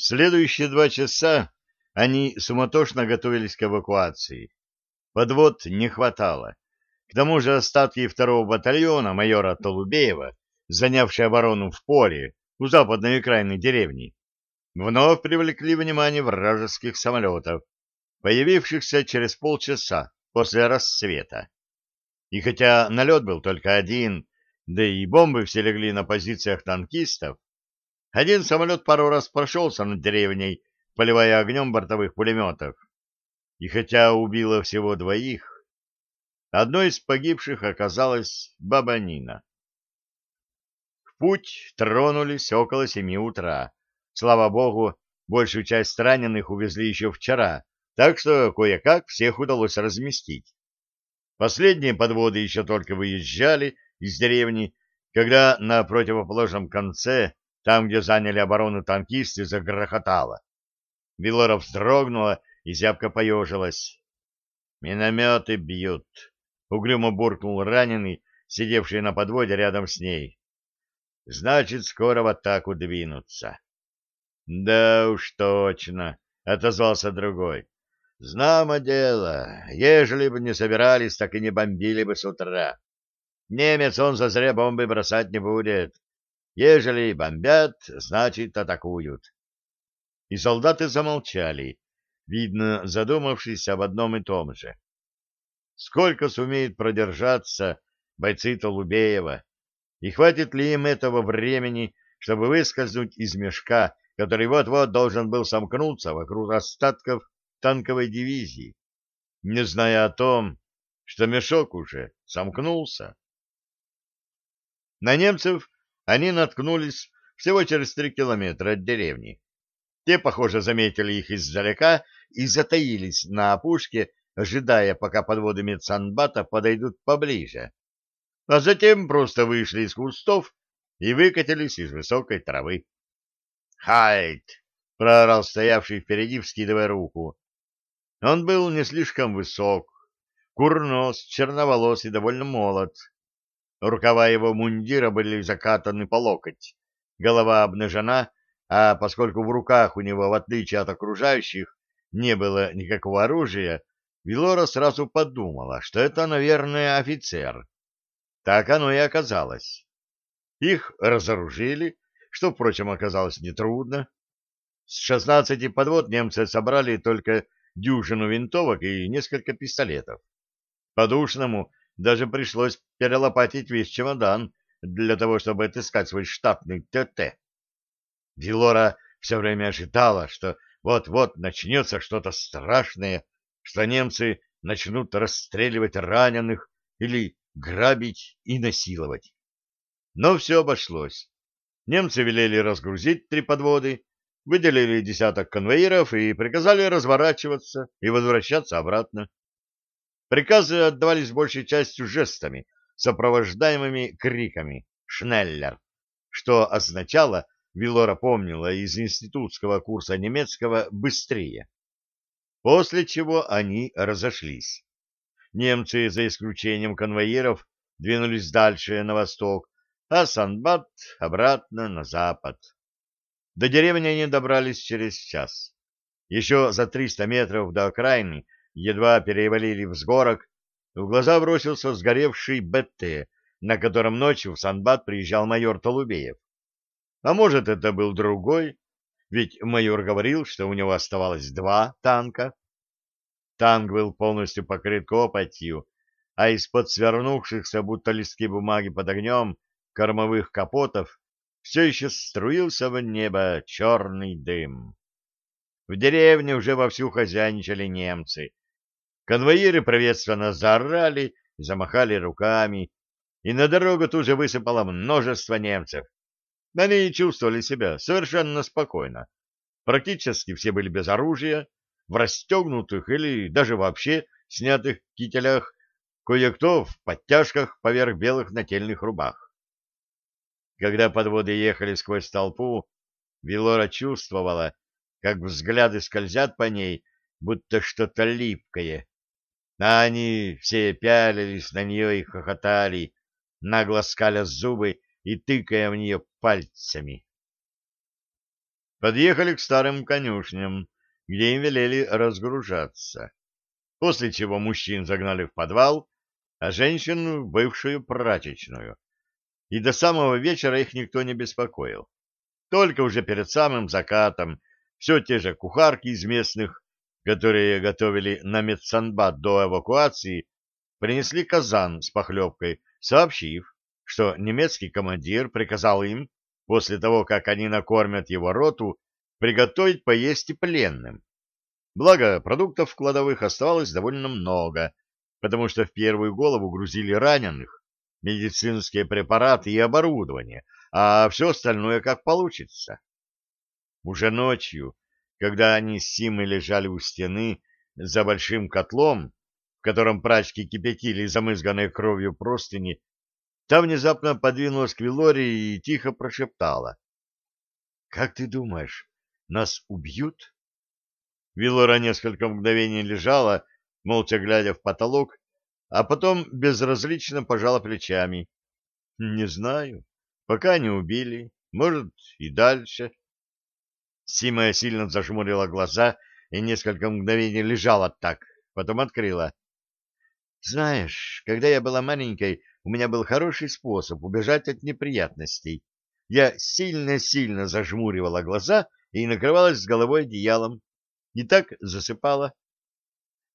Следующие два часа они суматошно готовились к эвакуации. Подвод не хватало. К тому же остатки второго батальона майора Толубеева, занявшие оборону в поле у западной окраины деревни, вновь привлекли внимание вражеских самолетов, появившихся через полчаса после рассвета. И хотя налет был только один, да и бомбы все легли на позициях танкистов, один самолет пару раз прошелся над деревней, поливая огнем бортовых пулеметов. И хотя убило всего двоих, одной из погибших оказалась баба Нина. В путь тронулись около семи утра. Слава богу, большую часть раненых увезли еще вчера, так что кое-как всех удалось разместить. Последние подводы еще только выезжали из деревни, когда на противоположном конце там, где заняли оборону танкисты, загрохотало. Вилора вздрогнула и зябко поежилась. «Минометы бьют!» — угрюмо буркнул раненый, сидевший на подводе рядом с ней. «Значит, скоро в атаку двинутся». «Да уж точно!» — отозвался другой. «Знамо дело. Ежели бы не собирались, так и не бомбили бы с утра. Немец он зазря бомбы бросать не будет. Ежели бомбят, значит, атакуют. И солдаты замолчали, видно, задумавшись об одном и том же. Сколько сумеют продержаться бойцы Толубеева, и хватит ли им этого времени, чтобы выскользнуть из мешка, который вот-вот должен был сомкнуться вокруг остатков танковой дивизии, не зная о том, что мешок уже сомкнулся. На немцев они наткнулись всего через три километра от деревни. Те, похоже, заметили их издалека и затаились на опушке, ожидая, пока подводы медсанбата подойдут поближе. А затем просто вышли из кустов и выкатились из высокой травы. «Хайт!» — проорал стоявший впереди, вскидывая руку. Он был не слишком высок, курнос, черноволос и довольно молод. Рукава его мундира были закатаны по локоть, голова обнажена, а поскольку в руках у него, в отличие от окружающих, не было никакого оружия, Вилора сразу подумала, что это, наверное, офицер. Так оно и оказалось. Их разоружили, что, впрочем, оказалось нетрудно. С шестнадцати подвод немцы собрали только дюжину винтовок и несколько пистолетов. Подушному даже пришлось перелопатить весь чемодан для того, чтобы отыскать свой штатный ТТ. Дилора все время ожидала, что вот-вот начнется что-то страшное, что немцы начнут расстреливать раненых или грабить и насиловать. Но все обошлось. Немцы велели разгрузить три подводы, выделили десяток конвоиров и приказали разворачиваться и возвращаться обратно. Приказы отдавались большей частью жестами, сопровождаемыми криками «Шнеллер», что означало, Вилора помнила из институтского курса немецкого «быстрее». После чего они разошлись. Немцы, за исключением конвоиров, двинулись дальше на восток, а Санбат обратно на запад. До деревни они добрались через час. Еще за триста метров до окраины едва перевалили взгорок, в глаза бросился сгоревший БТ, на котором ночью в Санбат приезжал майор Толубеев. А может, это был другой, ведь майор говорил, что у него оставалось два танка. Танк был полностью покрыт копотью, а из-под свернувшихся, будто листки бумаги под огнем, кормовых капотов все еще струился в небо черный дым. В деревне уже вовсю хозяйничали немцы, Конвоиры приветственно заорали и замахали руками, и на дорогу тут же высыпало множество немцев. Они чувствовали себя совершенно спокойно. Практически все были без оружия, в расстегнутых или даже вообще снятых кителях, кое-кто в подтяжках поверх белых нательных рубах. Когда подводы ехали сквозь толпу, Вилора чувствовала, как взгляды скользят по ней, будто что-то липкое, а они все пялились на нее и хохотали, нагло скаля зубы и тыкая в нее пальцами. подъехали к старым конюшням, где им велели разгружаться, после чего мужчин загнали в подвал, а женщин в бывшую прачечную. И до самого вечера их никто не беспокоил. Только уже перед самым закатом все те же кухарки из местных, которые готовили на медсанбат до эвакуации, принесли казан с похлебкой, сообщив, что немецкий командир приказал им, после того, как они накормят его роту, приготовить поесть и пленным. Благо, продуктов в кладовых оставалось довольно много, потому что в первую голову грузили раненых, медицинские препараты и оборудование, а все остальное как получится. Уже ночью, когда они с Симой лежали у стены за большим котлом, в котором прачки кипятили замызганной кровью простыни, та внезапно подвинулась к Вилоре и тихо прошептала. — Как ты думаешь, нас убьют? Вилора несколько мгновений лежала, молча глядя в потолок, а потом безразлично пожала плечами. — Не знаю. Пока не убили. Может, и дальше. Сима сильно зажмурила глаза и несколько мгновений лежала так, потом открыла. — Знаешь, когда я была маленькой, у меня был хороший способ убежать от неприятностей. Я сильно-сильно зажмуривала глаза и накрывалась с головой одеялом. И так засыпала.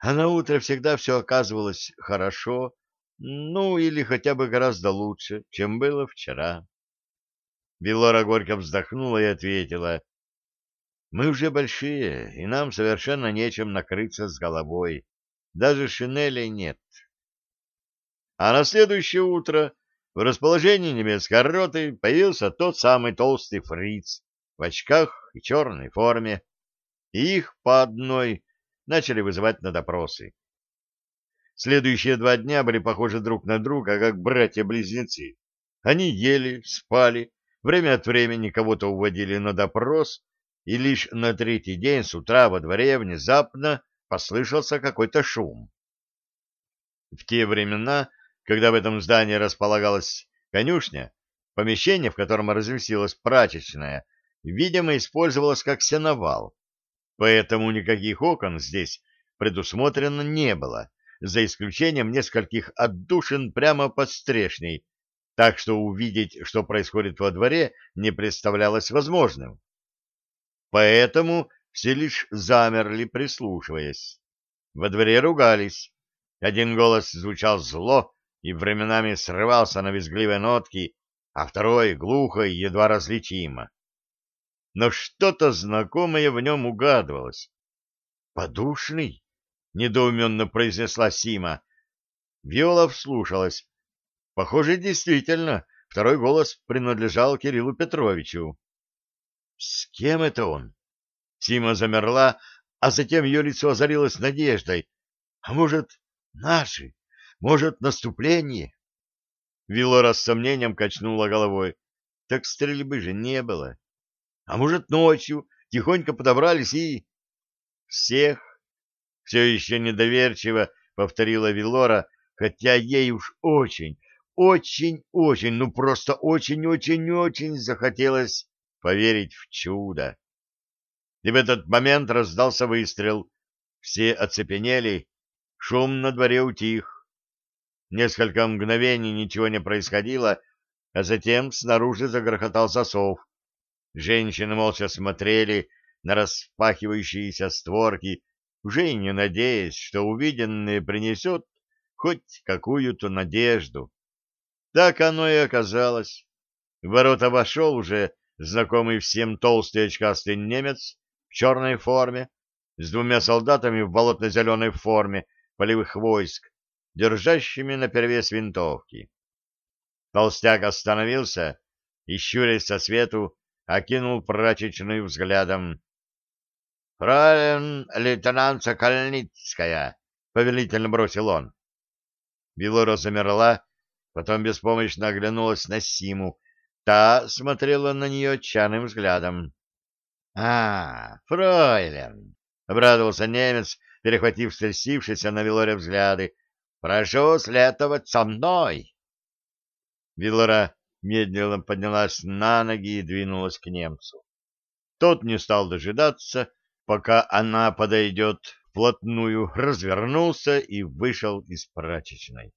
А на утро всегда все оказывалось хорошо, ну или хотя бы гораздо лучше, чем было вчера. Белора горько вздохнула и ответила. Мы уже большие, и нам совершенно нечем накрыться с головой. Даже шинелей нет. А на следующее утро в расположении немецкой роты появился тот самый толстый фриц в очках и черной форме, и их по одной начали вызывать на допросы. Следующие два дня были похожи друг на друга, как братья-близнецы. Они ели, спали, время от времени кого-то уводили на допрос, и лишь на третий день с утра во дворе внезапно послышался какой-то шум. В те времена, когда в этом здании располагалась конюшня, помещение, в котором разместилась прачечная, видимо, использовалось как сеновал, поэтому никаких окон здесь предусмотрено не было, за исключением нескольких отдушин прямо под стрешней, так что увидеть, что происходит во дворе, не представлялось возможным. Поэтому все лишь замерли, прислушиваясь. Во дворе ругались. Один голос звучал зло и временами срывался на визгливые нотки, а второй глухо и едва различимо. Но что-то знакомое в нем угадывалось. «Подушный?» — недоуменно произнесла Сима. Виола вслушалась. Похоже, действительно, второй голос принадлежал Кириллу Петровичу. С кем это он? Сима замерла, а затем ее лицо озарилось надеждой. А может, наши? Может, наступление? Вилора с сомнением качнула головой. Так стрельбы же не было. А может, ночью тихонько подобрались и... Всех? Все еще недоверчиво повторила Вилора, хотя ей уж очень, очень, очень, ну просто очень, очень, очень захотелось поверить в чудо. И в этот момент раздался выстрел. Все оцепенели, шум на дворе утих. Несколько мгновений ничего не происходило, а затем снаружи загрохотал засов. Женщины молча смотрели на распахивающиеся створки, уже и не надеясь, что увиденное принесет хоть какую-то надежду. Так оно и оказалось. В ворота вошел уже знакомый всем толстый очкастый немец в черной форме, с двумя солдатами в болотно-зеленой форме полевых войск, держащими наперевес винтовки. Толстяк остановился и, щурясь со свету, окинул прачечную взглядом. — Фраен лейтенант Сокольницкая! — повелительно бросил он. Белора замерла, потом беспомощно оглянулась на Симу, Та смотрела на нее чаным взглядом. — А, фройлен! — обрадовался немец, перехватив стрясившиеся на Вилоре взгляды. — Прошу следовать со мной! Вилора медленно поднялась на ноги и двинулась к немцу. Тот не стал дожидаться, пока она подойдет вплотную, развернулся и вышел из прачечной.